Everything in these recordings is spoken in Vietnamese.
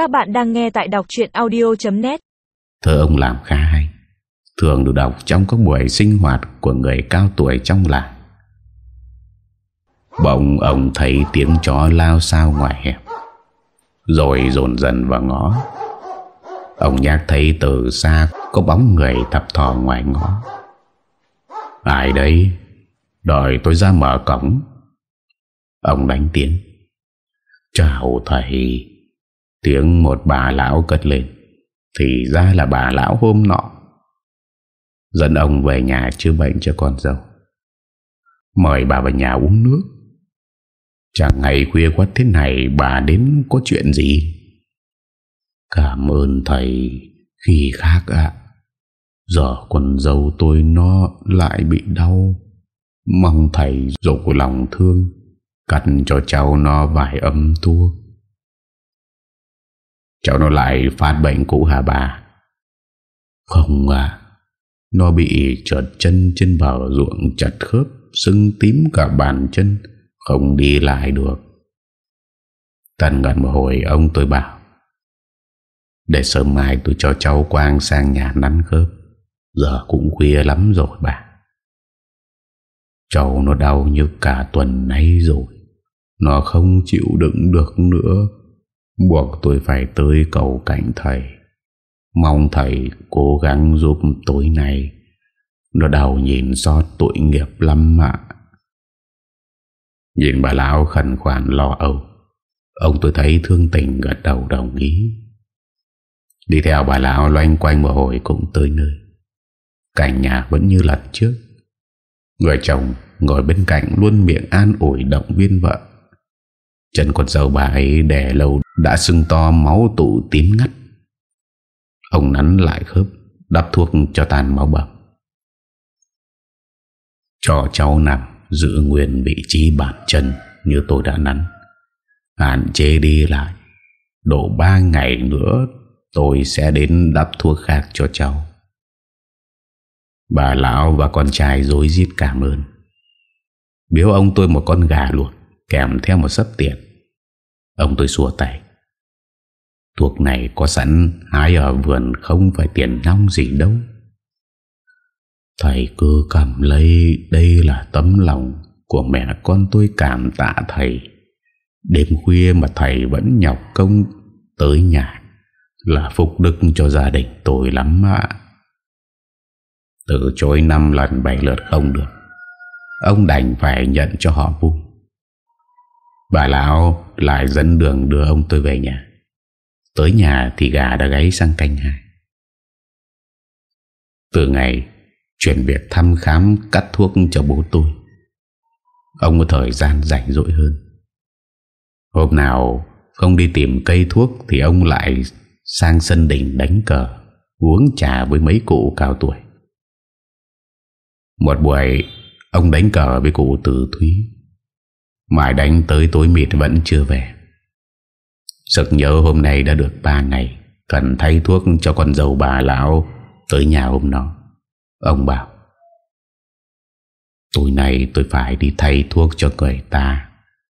Các bạn đang nghe tại đọc chuyện audio.net Thơ ông làm khá hay Thường được đọc trong các buổi sinh hoạt Của người cao tuổi trong làng. Bỗng ông thấy tiếng chó lao sao ngoài hẹp Rồi dồn dần vào ngõ. Ông nhạc thấy từ xa Có bóng người thập thò ngoài ngõ. Ai đấy? Đợi tôi ra mở cổng. Ông đánh tiếng. Chào thầy. Tiếng một bà lão cất lên. Thì ra là bà lão hôm nọ. Dẫn ông về nhà chữa bệnh cho con dâu. Mời bà vào nhà uống nước. Chẳng ngày khuya quá thế này Bà đến có chuyện gì? Cảm ơn thầy, Khi khác ạ. Giờ con dâu tôi nó lại bị đau. Mong thầy dục lòng thương, Cắt cho cháu nó vài âm thuốc. Cháu nó lại phát bệnh cũ hả bà? Không à Nó bị trượt chân trên bờ ruộng chặt khớp, Sưng tím cả bàn chân, Không đi lại được. Tần gần một hồi, ông tôi bảo, Để sớm mai tôi cho cháu Quang sang nhà nắn khớp. Giờ cũng khuya lắm rồi bà. Cháu nó đau như cả tuần nay rồi. Nó không chịu đựng được nữa. Buộc tôi phải tới cầu cảnh thầy. Mong thầy cố gắng giúp tối nay. Nó đau nhìn xót tội nghiệp lắm ạ. Nhìn bà lão khẩn khoản lo âu. Ông tôi thấy thương tình gật đầu đồng ý. Đi theo bà lão loanh quanh một hồi cũng tới nơi. Cảnh nhà vẫn như lần trước. Người chồng ngồi bên cạnh luôn miệng an ủi động viên vợ. Chân con dâu bà ấy đè lâu đã sưng to máu tụ tím ngắt. Ông nắn lại khớp, đắp thuốc cho tàn máu bầm. Cho cháu nằm giữ nguyên vị trí bàn chân như tôi đã nắn. Hạn chế đi lại. Độ ba ngày nữa tôi sẽ đến đắp thuốc khác cho cháu. Bà lão và con trai dối rít cảm ơn. Biếu ông tôi một con gà luộc kèm theo một sấp tiền. Ông tôi xua tay. Thuốc này có sẵn hái ở vườn không phải tiền nong gì đâu. Thầy cứ cầm lấy, đây là tấm lòng của mẹ con tôi cảm tạ thầy. Đêm khuya mà thầy vẫn nhọc công tới nhà là phục đức cho gia đình tôi lắm ạ. Từ chối năm lần bảy lượt không được. Ông đành phải nhận cho họ vui. Bà lão lại dẫn đường đưa ông tôi về nhà. Tới nhà thì gà đã gáy sang canh hai. Từ ngày Chuyển việc thăm khám cắt thuốc cho bố tôi, Ông có thời gian rảnh rỗi hơn. Hôm nào không đi tìm cây thuốc Thì ông lại sang sân đỉnh đánh cờ, Uống trà với mấy cụ cao tuổi. Một buổi, Ông đánh cờ với cụ Tử Thúy. Mãi đánh tới tối mịt vẫn chưa về. Sực nhớ hôm nay đã được 3 ngày, Cần thay thuốc cho con dâu bà lão Tới nhà hôm đó Ông bảo, Tối nay tôi phải đi thay thuốc cho người ta.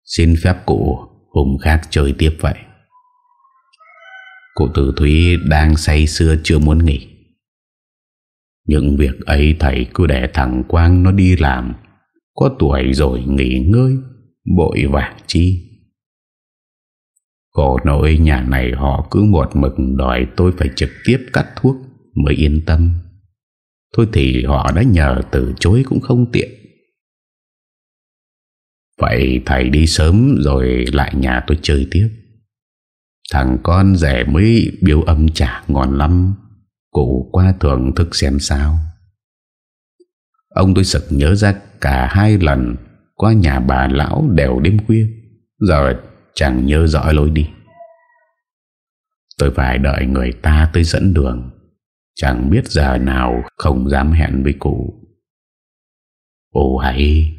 Xin phép cụ Hôm khác chơi tiếp vậy. Cụ tử Thúy đang say xưa chưa muốn nghỉ. Những việc ấy thầy cứ để thằng Quang nó đi làm. Có tuổi rồi nghỉ ngơi. Bội vàng chi Khổ nỗi nhà này họ cứ một mực đòi tôi phải trực tiếp cắt thuốc mới yên tâm. Thôi thì họ đã nhờ từ chối cũng không tiện. Vậy thầy đi sớm rồi lại nhà tôi chơi tiếp. Thằng con rẻ mới biếu âm trả ngon lắm. Cụ qua thưởng thức xem sao. Ông tôi sực nhớ ra cả hai lần qua nhà bà lão đều đêm khuya. Giờ Chẳng nhớ rõ lối đi. Tôi phải đợi người ta tới dẫn đường. Chẳng biết giờ nào không dám hẹn với cụ. Ồ, hay.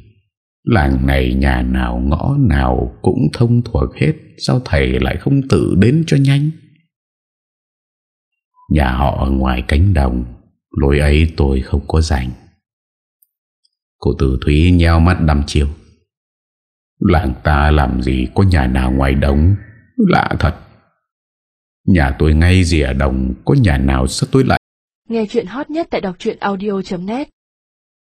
Làng này nhà nào ngõ nào cũng thông thuộc hết. Sao thầy lại không tự đến cho nhanh? Nhà họ ở ngoài cánh đồng. Lối ấy tôi không có rảnh. Cô tử Thúy nheo mắt đăm chiều Làng ta làm gì có nhà nào ngoài đống? Lạ thật. Nhà tôi ngay rìa đồng, Có nhà nào sắp tôi lại Nghe chuyện hot nhất tại đọc audio.net